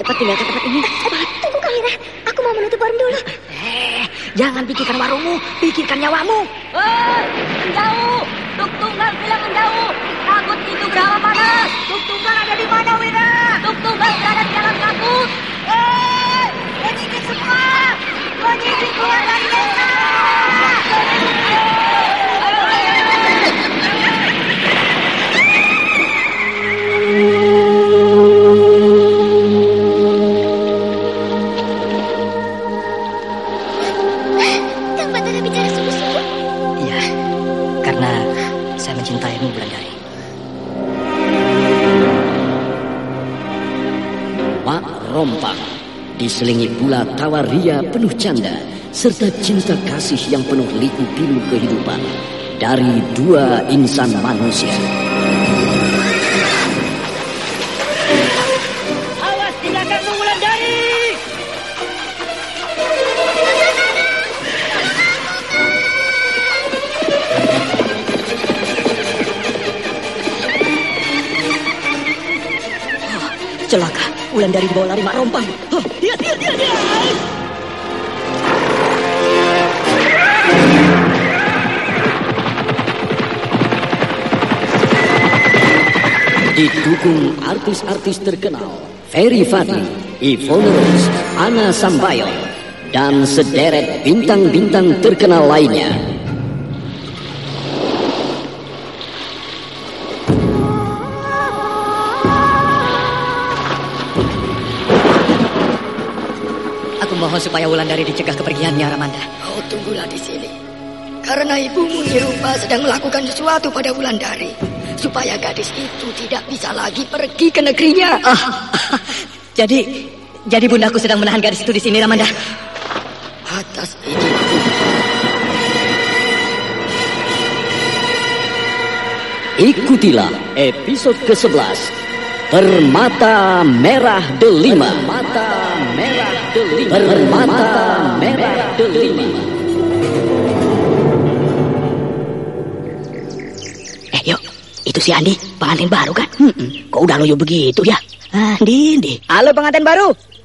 Cepat tinggalkan tempat ini. Cepat, tunggu Kamira. Aku mau menutup warung dulu. Eh, jangan pikirkan warungmu, pikirkan nyawamu. Hei, menjauh! Tuk tunggal bilang menjauh! Takut itu berapa panas! Tuk tunggal ada di mana, Wira? Tuk tunggal berada di dalam kabut! Hei, penyisir semua! Penyisir keluar dari desa! Diselingi pula tawa ria penuh canda serta cinta kasih yang penuh liku pilu kehidupan dari dua insan manusia. Awas di belakangmu, Wulandari! Ah, Celaka, Wulandari dibawa lari mak rompang. Oh, dia, dia, dia, dia. Didukung artis-artis terkenal Ferry Fadli, Ivone Rose, Ana Sambayon, dan sederet bintang-bintang terkenal lainnya. Supaya Wulandari dicegah kepergiannya, Ramanda. Kau tunggulah di sini. Karena ibumu Nirupa sedang melakukan sesuatu pada Wulandari. Supaya gadis itu tidak bisa lagi pergi ke negerinya. Ah, jadi, jadi bundaku sedang menahan gadis itu di sini, Ramanda. Atas izinmu. Ikutilah episode ke-11 Permata Merah Delima Permata Merah Delima Permata Merah Delima Eh, yuk. Itu si Andi, pengantin baru kan? Kok udah loyo begitu ya? Andi, Andi. Halo pengantin baru,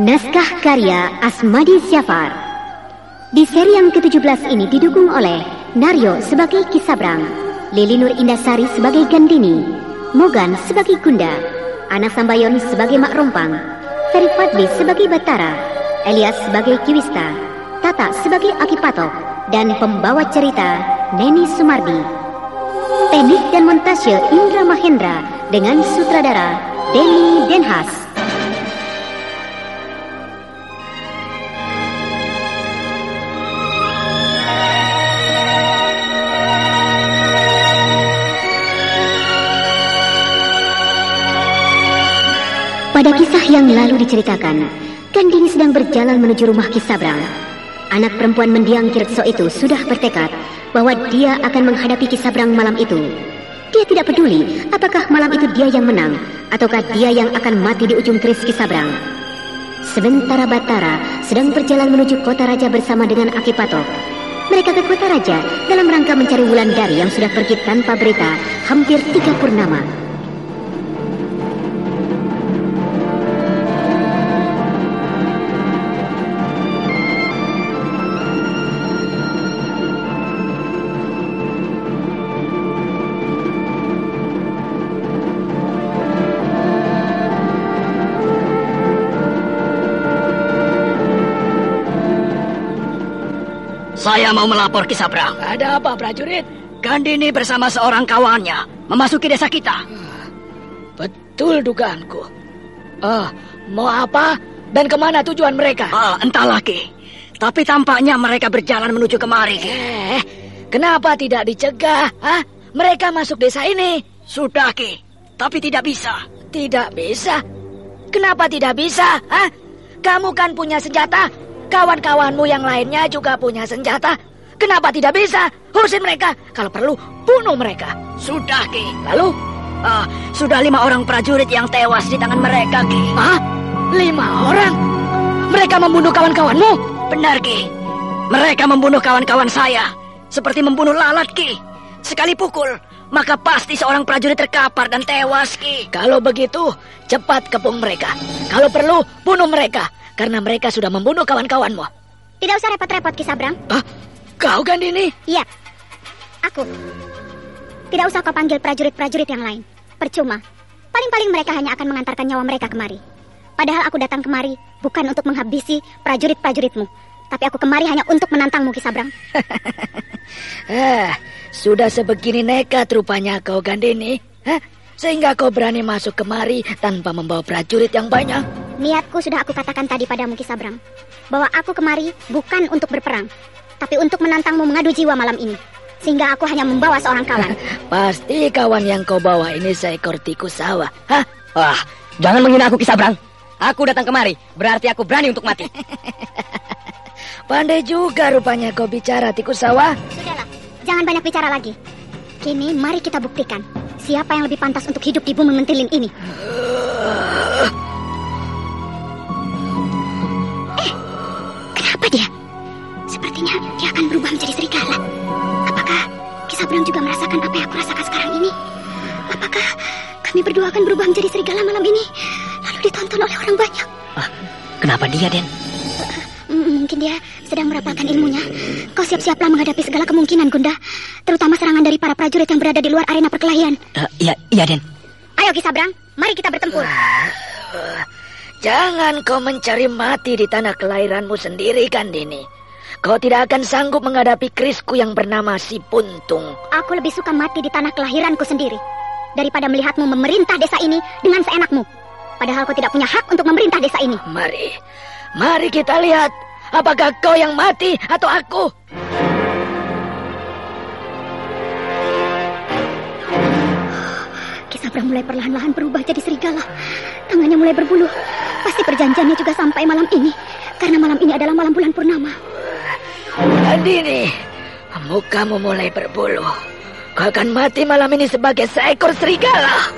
Naskah karya Asmadi Syafar. Di seri yang ke-17 ini didukung oleh Naryo sebagai Kisabrang, Lili Nur Indasari sebagai Gandini, Mogan sebagai Kunda, Anak Sambayon sebagai Mak Rompang, Ferry Fadli sebagai Batara, Elias sebagai Kiwista, Tata sebagai Akipatok, dan pembawa cerita Neni Sumardi. Teknik dan montase Indra Mahendra dengan sutradara Denny Denhas. Pada kisah yang lalu diceritakan, Gandini sedang berjalan menuju rumah Kisabrang. Anak perempuan mendiang Kirtso itu sudah bertekad bahwa dia akan menghadapi Kisabrang malam itu. Dia tidak peduli apakah malam itu dia yang menang ataukah dia yang akan mati di ujung keris Kisabrang. Sementara Batara sedang berjalan menuju kota raja bersama dengan Akipatok. Mereka ke kota raja dalam rangka mencari Wulandari yang sudah pergi tanpa berita hampir tiga purnama. Saya mau melapor ke Sabrang. Ada apa prajurit? Gandini bersama seorang kawannya memasuki desa kita. Betul dugaanku. Ah, mau apa dan ke mana tujuan mereka? Ah, entahlah Ki. Tapi tampaknya mereka berjalan menuju kemari. Eh, kenapa tidak dicegah? Hah? Mereka masuk desa ini. Sudah Ki, tapi tidak bisa. Tidak bisa. Kenapa tidak bisa? Hah? Kamu kan punya senjata. Kawan-kawanmu yang lainnya juga punya senjata. Kenapa tidak bisa? Urusin mereka. Kalau perlu, bunuh mereka. Sudah Ki. Lalu, Ah, sudah lima orang prajurit yang tewas di tangan mereka Ki. ah, lima orang. Mereka membunuh kawan-kawanmu. Benar Ki. Mereka membunuh kawan-kawan saya. Seperti membunuh lalat Ki. Sekali pukul, maka pasti seorang prajurit terkapar dan tewas Ki. Kalau begitu, cepat kepung mereka. Kalau perlu, bunuh mereka. Karena mereka sudah membunuh kawan-kawanmu. Tidak usah repot-repot, Kisabrang. Ah, kau kan ini? Iya, aku. Tidak usah kau panggil prajurit-prajurit yang lain. Percuma. Paling-paling mereka hanya akan mengantarkan nyawa mereka kemari. Padahal aku datang kemari bukan untuk menghabisi prajurit-prajuritmu. Tapi aku kemari hanya untuk menantangmu, Kisabrang. Eh, sudah sebegini nekat rupanya kau Gandini. Hah? Sehingga kau berani masuk kemari tanpa membawa prajurit yang banyak. Niatku sudah aku katakan tadi padamu, Kisabrang. Bahwa aku kemari bukan untuk berperang. Tapi untuk menantangmu mengadu jiwa malam ini. Sehingga aku hanya membawa seorang kawan. Pasti kawan yang kau bawa ini seekor tikus sawah. Hah? Wah, jangan menghina aku Kisabrang. Aku datang kemari, berarti aku berani untuk mati. Pandai juga rupanya kau bicara tikus sawah. Sudahlah, jangan banyak bicara lagi. Kini mari kita buktikan siapa yang lebih pantas untuk hidup di bumi mentilin ini. Eh, kenapa dia? Sepertinya dia akan berubah menjadi serigala. Apakah Kisabrang juga merasakan apa yang aku rasakan sekarang ini? Apakah kami berdua akan berubah menjadi serigala malam ini? Lalu ditonton oleh orang banyak. Ah, kenapa dia, Den? Mungkin dia sedang merapalkan ilmunya. Kau siap-siaplah menghadapi segala kemungkinan, Gunda. Terutama serangan dari para prajurit yang berada di luar arena perkelahian. Eh, iya, iya, Den. Ayo Kisabrang, mari kita bertempur. Jangan kau mencari mati di tanah kelahiranmu sendiri, Gandini. Kau tidak akan sanggup menghadapi kerisku yang bernama si Puntung. Aku lebih suka mati di tanah kelahiranku sendiri daripada melihatmu memerintah desa ini dengan seenakmu. Padahal kau tidak punya hak untuk memerintah desa ini. Mari, mari kita lihat apakah kau yang mati atau aku. Kisabrang mulai perlahan-lahan berubah jadi serigala. Tangannya mulai berbulu. Pasti perjanjiannya juga sampai malam ini. Karena malam ini adalah malam bulan purnama. Gandini, mukamu mulai berbulu. Kau akan mati malam ini sebagai seekor serigala.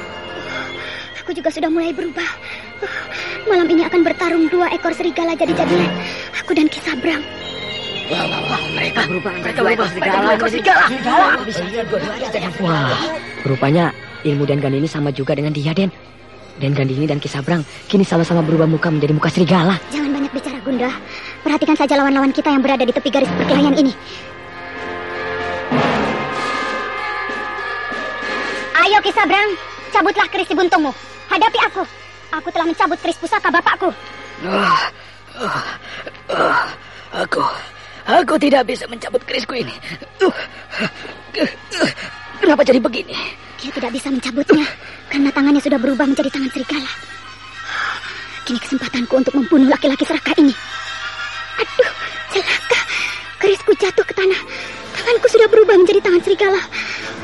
Aku juga sudah mulai berubah. Malam ini akan bertarung dua ekor serigala jadi-jadian. Aku dan Kisabrang. Wah, wah, wah, mereka berubah, mereka berubah serigala, mereka serigala. Wah, rupanya ilmu Dan Gandini sama juga dengan dia, Den. Dan Gandini dan Kisabrang kini sama-sama berubah muka menjadi muka serigala. Jangan banyak bicara, Gunda. Perhatikan saja lawan-lawan kita yang berada di tepi garis perkelahian ini. Ayo Kisabrang, Cabutlah keris di buntungmu. Hadapi aku. Aku telah mencabut keris pusaka bapakku. Ah, ah, ah, aku, aku tidak bisa mencabut kerisku ini. Uh, uh, uh, Kenapa jadi begini? Dia tidak bisa mencabutnya karena tangannya sudah berubah menjadi tangan serigala. Kini kesempatanku untuk membunuh laki-laki serakah ini. Aduh, celaka. Kerisku jatuh ke tanah. Tanganku sudah berubah menjadi tangan serigala.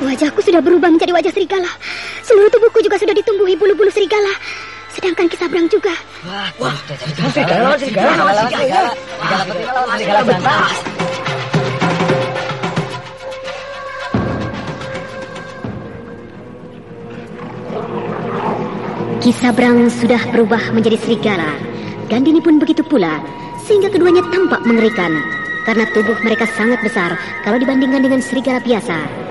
Wajahku sudah berubah menjadi wajah serigala. Seluruh tubuhku juga sudah ditumbuhi bulu-bulu serigala. Sedangkan Kisabrang juga. Wah, wah, serigala, serigala, serigala, serigala, serigala, serigala, Kisabrang sudah berubah menjadi serigala. Gandini pun begitu pula, sehingga keduanya tampak mengerikan. Karena tubuh mereka sangat besar kalau dibandingkan dengan serigala biasa.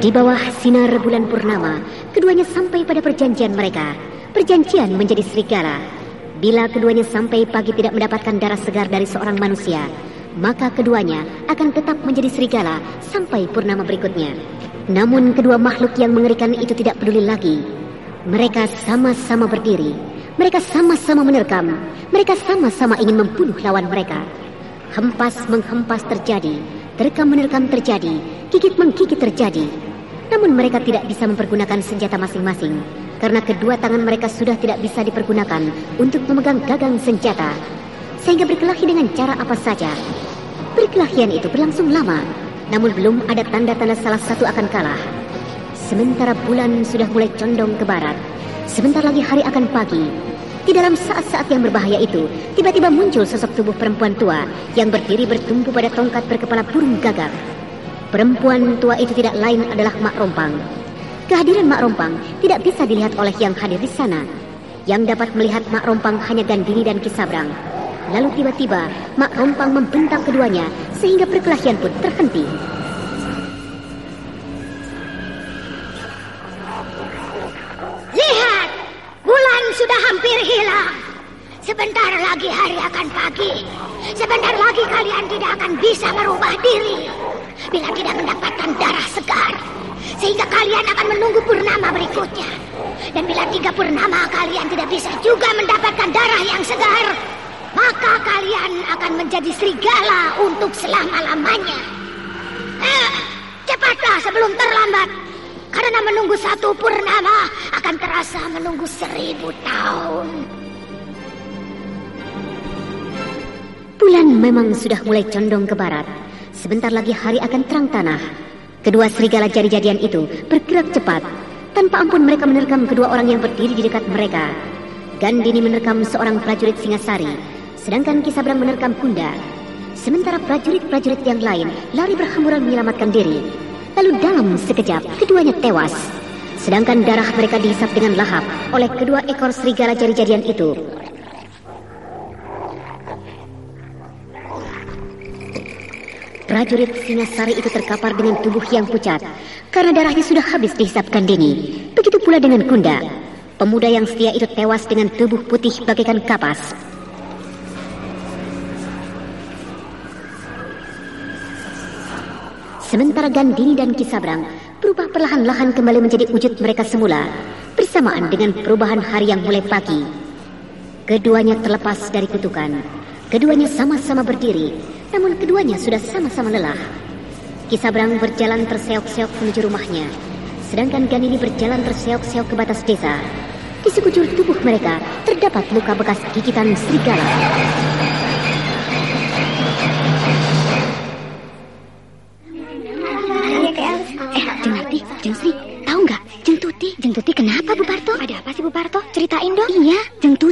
Di bawah sinar bulan purnama, keduanya sampai pada perjanjian mereka. Perjanjian menjadi serigala. Bila keduanya sampai pagi tidak mendapatkan darah segar dari seorang manusia, maka keduanya akan tetap menjadi serigala sampai purnama berikutnya. Namun kedua makhluk yang mengerikan itu tidak peduli lagi. Mereka sama-sama berdiri. Mereka sama-sama menerkam. Mereka sama-sama ingin membunuh lawan mereka. Hempas menghempas terjadi. Terkam menerkam terjadi. Gigit menggigit terjadi. Namun mereka tidak bisa mempergunakan senjata masing-masing. Karena kedua tangan mereka sudah tidak bisa dipergunakan untuk memegang gagang senjata. Sehingga berkelahi dengan cara apa saja. Perkelahian itu berlangsung lama. Namun belum ada tanda-tanda salah satu akan kalah. Sementara bulan sudah mulai condong ke barat. Sebentar lagi hari akan pagi. Di dalam saat-saat yang berbahaya itu, tiba-tiba muncul sosok tubuh perempuan tua yang berdiri bertumpu pada tongkat berkepala burung gagak. Perempuan tua itu tidak lain adalah Mak Rompang. Kehadiran Mak Rompang tidak bisa dilihat oleh yang hadir di sana. Yang dapat melihat Mak Rompang hanya Gandini dan Kisabrang. Lalu tiba-tiba Mak Rompang membentak keduanya sehingga perkelahian pun terhenti. Lihat, bulan sudah hampir hilang. Sebentar lagi hari akan pagi. Sebentar lagi kalian tidak akan bisa merubah diri. Bila tidak mendapatkan darah segar. Sehingga kalian akan menunggu purnama berikutnya. Dan bila tiga purnama kalian tidak bisa juga mendapatkan darah yang segar maka kalian akan menjadi serigala untuk selama-lamanya. Eh, cepatlah sebelum terlambat. Karena menunggu satu purnama akan terasa menunggu seribu tahun. Bulan memang sudah mulai condong ke barat. Sebentar lagi hari akan terang tanah. Kedua serigala jadi-jadian itu bergerak cepat. Tanpa ampun mereka menerkam kedua orang yang berdiri di dekat mereka. Gandini menerkam seorang prajurit Singasari sedangkan Kisabrang menerkam Kunda. Sementara prajurit-prajurit yang lain lari berhamburan menyelamatkan diri. Lalu dalam sekejap, keduanya tewas. Sedangkan darah mereka dihisap dengan lahap oleh kedua ekor serigala jari-jarian itu. Prajurit Singasari itu terkapar dengan tubuh yang pucat karena darahnya sudah habis dihisapkan Dini. Begitu pula dengan Kunda. Pemuda yang setia itu tewas dengan tubuh putih bagaikan kapas. Sementara Gandini dan Kisabrang berubah perlahan-lahan kembali menjadi wujud mereka semula, bersamaan dengan perubahan hari yang mulai pagi. Keduanya terlepas dari kutukan. Keduanya sama-sama berdiri, namun keduanya sudah sama-sama lelah. Kisabrang berjalan terseok-seok menuju rumahnya, sedangkan Gandini berjalan terseok-seok ke batas desa. Di sekujur tubuh mereka terdapat luka bekas gigitan serigala. Jeng Sri, tahu nggak? Jeng Tuti. Jeng Tuti kenapa Bu Parto? Ada apa sih Bu Parto? Ceritain dong. Iya, Jeng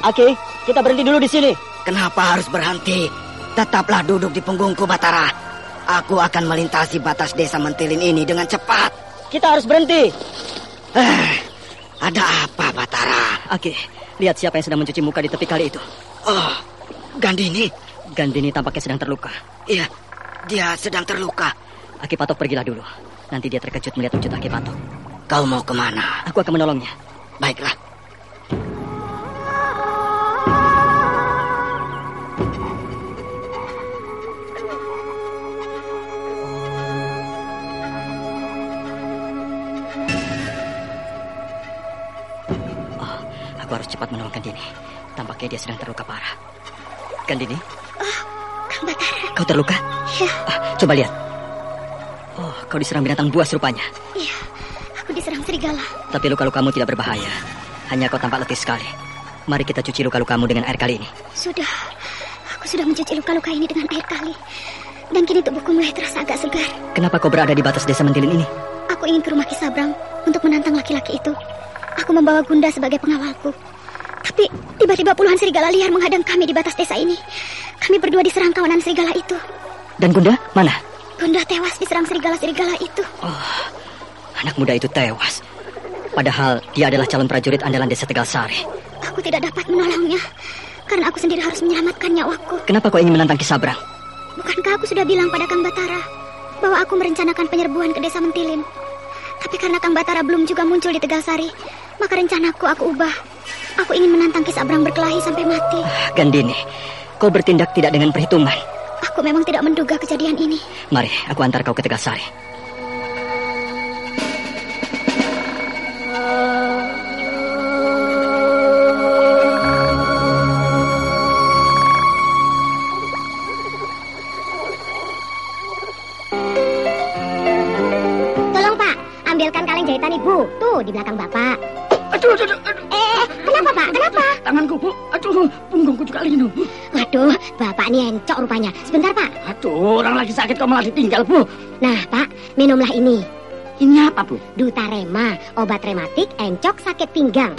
Aki, kita berhenti dulu di sini. Kenapa harus berhenti? Tetaplah duduk di punggungku, Batara. Aku akan melintasi batas desa Mentilin ini dengan cepat. Kita harus berhenti. Eh, ada apa, Batara? Aki, lihat siapa yang sedang mencuci muka di tepi kali itu. Oh, Gandini. Gandini tampaknya sedang terluka. Iya, dia sedang terluka. Aki Patok pergilah dulu. Nanti dia terkejut melihat wujud Aki Patok. Kau mau ke mana? Aku akan menolongnya. Baiklah. Aku harus cepat menolong Gandini. Tampaknya dia sedang terluka parah. Gandini? Kang Batara, Kau terluka? ya, Ah, coba lihat. Oh, kau diserang binatang buas rupanya. iya, aku diserang serigala. Tapi luka-lukamu tidak berbahaya. Hanya kau tampak letih sekali. Mari kita cuci luka-lukamu dengan air kali ini. Sudah, aku sudah mencuci luka-luka ini dengan air kali. Dan kini tubuhku mulai terasa agak segar. Kenapa kau berada di batas desa Mentilin ini? Aku ingin ke rumah Kisabrang untuk menantang laki-laki itu. Aku membawa Gunda sebagai pengawalku. Tapi tiba-tiba puluhan serigala liar menghadang kami di batas desa ini. Kami berdua diserang kawanan serigala itu. Dan Gunda, mana? Gunda tewas diserang serigala-serigala itu. Anak muda itu tewas. Padahal dia adalah calon prajurit andalan desa Tegal Sari. Aku tidak dapat menolongnya. Karena aku sendiri harus menyelamatkan nyawaku. Kenapa kau ingin menantang Kisabrang? Bukankah aku sudah bilang pada Kang Batara bahwa aku merencanakan penyerbuan ke desa Mentilin? Tapi karena Kang Batara belum juga muncul di Tegalsari, maka rencanaku aku ubah. Aku ingin menantang Kis Abrang berkelahi sampai mati. Gandini, kau bertindak tidak dengan perhitungan. Aku memang tidak menduga kejadian ini. Mari, aku antar kau ke Tegasari. Juga linu. Waduh, Bapak ini encok rupanya. Sebentar Pak. Aduh, orang lagi sakit kok malah ditinggal, Bu. Nah Pak, minumlah ini. Ini apa, Bu? Dutarema, obat rematik encok sakit pinggang.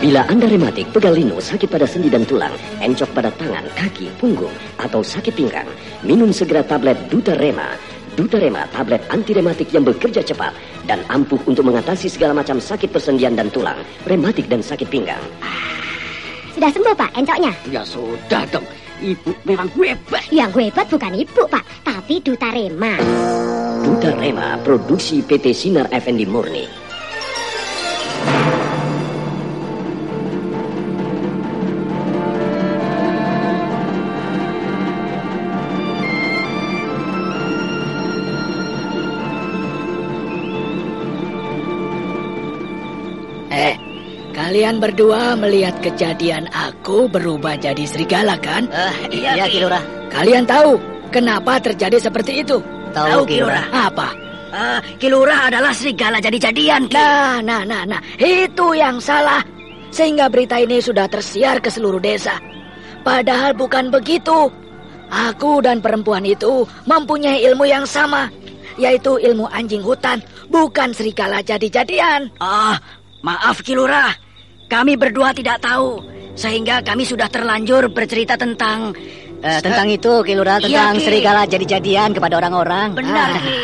Bila Anda rematik, pegal linu, sakit pada sendi dan tulang, encok pada tangan, kaki, punggung, atau sakit pinggang, minum segera tablet Dutarema. Dutarema, tablet anti rematik yang bekerja cepat dan ampuh untuk mengatasi segala macam sakit persendian dan tulang, rematik dan sakit pinggang. Sudah sembuh Pak, encoknya? Ya sudah dong. Ibu memang hebat. Yang hebat bukan ibu Pak, tapi Dutarema. Dutarema, produksi PT Sinar Effendi Murni. Kalian berdua melihat kejadian aku berubah jadi serigala kan? iya, Kilura. Kalian tahu kenapa terjadi seperti itu? Tahu, Ki Lurah. Apa? Eh, Kilura adalah serigala jadi-jadian, Ki. Nah, nah, nah, nah, itu yang salah. Sehingga berita ini sudah tersiar ke seluruh desa. Padahal bukan begitu. Aku dan perempuan itu mempunyai ilmu yang sama, yaitu ilmu anjing hutan, bukan serigala jadi-jadian. Ah, maaf Kilura. Kami berdua tidak tahu. Sehingga kami sudah terlanjur bercerita tentang... Eh, tentang itu, Kilura, Iya, tentang Ki. serigala jadi-jadian kepada orang-orang. Benar, Ah. Ki.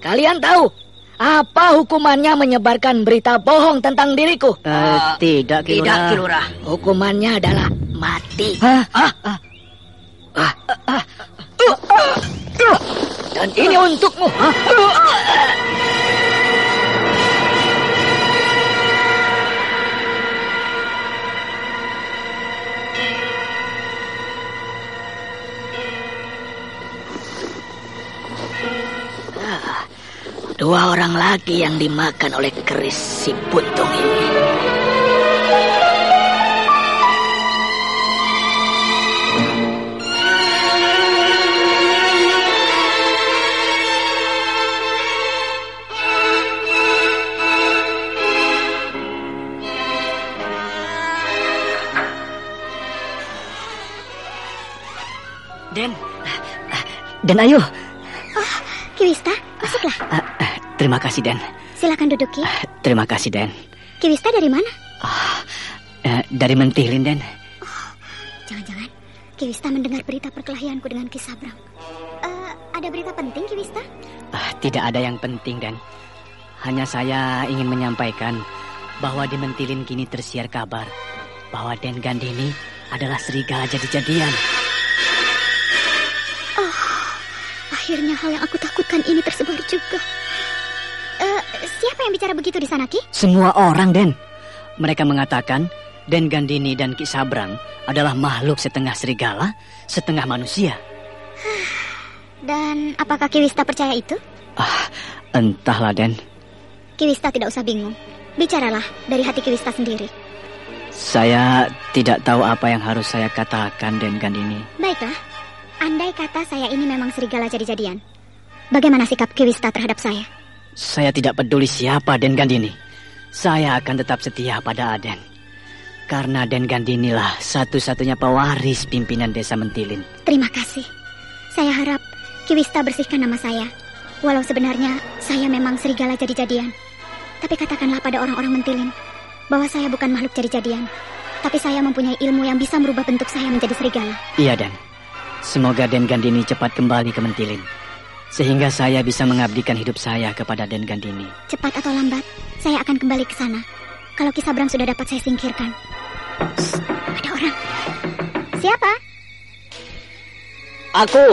Kalian tahu apa hukumannya menyebarkan berita bohong tentang diriku? Eh, tidak, Kilura. Tidak, Kilura. Hukumannya adalah mati. Hah? Ah, Dan ini untukmu. Ah, Dua orang lagi yang dimakan oleh keris si buntung ini. Den, ah, ah, Den ayo, terima kasih, Den. Silakan duduk, Ki. Uh, terima kasih, Den. Kiwista dari mana? Uh, uh, dari Mentilin, Den. Oh, jangan-jangan Kiwista mendengar berita perkelahianku dengan Kisabrang. Uh, ada berita penting, Kiwista? Uh, tidak ada yang penting, Den. Hanya saya ingin menyampaikan bahwa di Mentilin kini tersiar kabar bahwa Den Gandini adalah serigala jadi-jadian. Oh, akhirnya hal yang aku takutkan ini tersebar juga. Siapa yang bicara begitu di sana, Ki? Semua orang, Den. Mereka mengatakan Den Gandini dan Ki Sabrang adalah makhluk setengah serigala, setengah manusia. Dan apakah Kiwista percaya itu? Ah, entahlah, Den. Kiwista tidak usah bingung. Bicaralah dari hati Kiwista sendiri. Saya tidak tahu apa yang harus saya katakan, Den Gandini. Baiklah. Andai kata saya ini memang serigala jadi-jadian. Bagaimana sikap Kiwista terhadap saya? Saya tidak peduli siapa Den Gandini. Saya akan tetap setia pada Aden. Karena Den Gandini lah satu-satunya pewaris pimpinan desa Mentilin. Terima kasih. Saya harap Kiwista bersihkan nama saya. Walau sebenarnya saya memang serigala jadi-jadian. Tapi katakanlah pada orang-orang Mentilin bahwa saya bukan makhluk jadi-jadian. Tapi saya mempunyai ilmu yang bisa merubah bentuk saya menjadi serigala. Iya, Dan. Semoga Den Gandini cepat kembali ke Mentilin. Sehingga saya bisa mengabdikan hidup saya kepada Den Gandini. Cepat atau lambat, saya akan kembali ke sana. Kalau Kisabram sudah dapat saya singkirkan. Shh, ada orang. Siapa? Aku.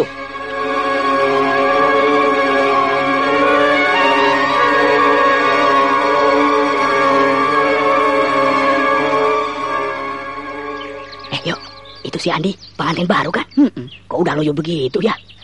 Eh, yuk. Itu si Andi, pengantin baru kan? Hmm, kok udah loyo begitu ya?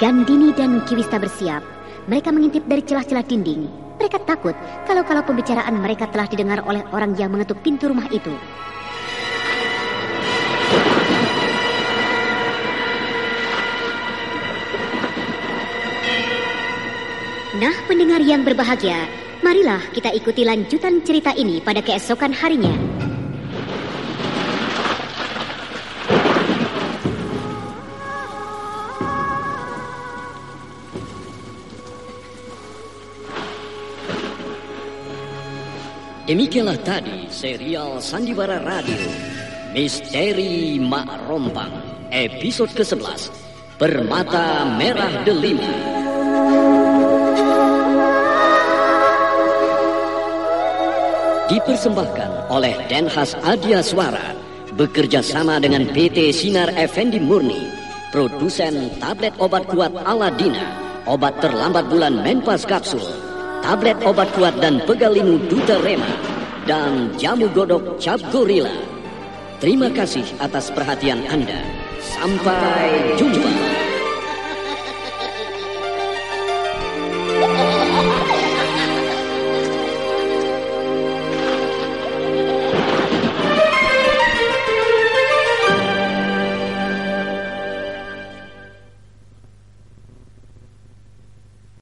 Gandini dan Kiwista bersiap. Mereka mengintip dari celah-celah dinding. Mereka takut kalau-kalau pembicaraan mereka telah didengar oleh orang yang mengetuk pintu rumah itu. Nah, pendengar yang berbahagia, marilah kita ikuti lanjutan cerita ini pada keesokan harinya. Demikianlah tadi serial Sandiwara Radio Misteri Mak Rompang episode ke-11 Permata Merah Delima. Dipersembahkan oleh Denhas Adia Suara bekerja sama dengan PT Sinar Effendi Murni, produsen tablet obat kuat Aladina, obat terlambat bulan Menpas Kapsul, tablet obat kuat dan pegalinu Duta Rema, dan jamu godok Cap Gorilla. Terima kasih atas perhatian Anda. Sampai jumpa.